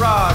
Shotgun